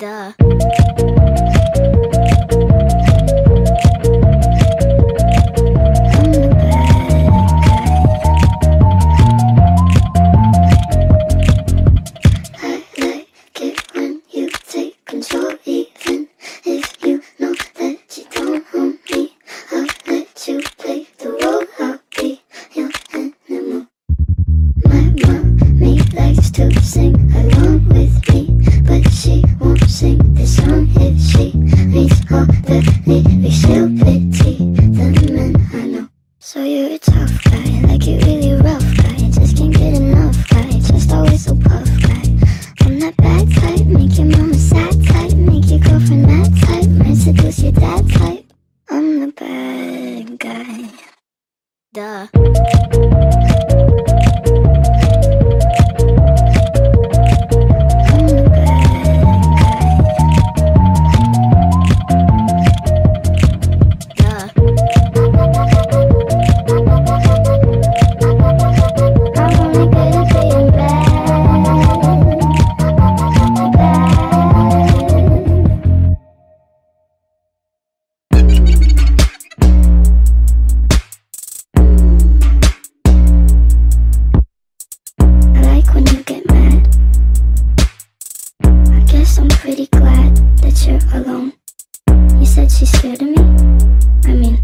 Duh. Duh. said she's scared of me? I mean,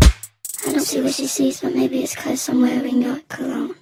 I don't see what she sees, but maybe it's cause I'm wearing your cologne.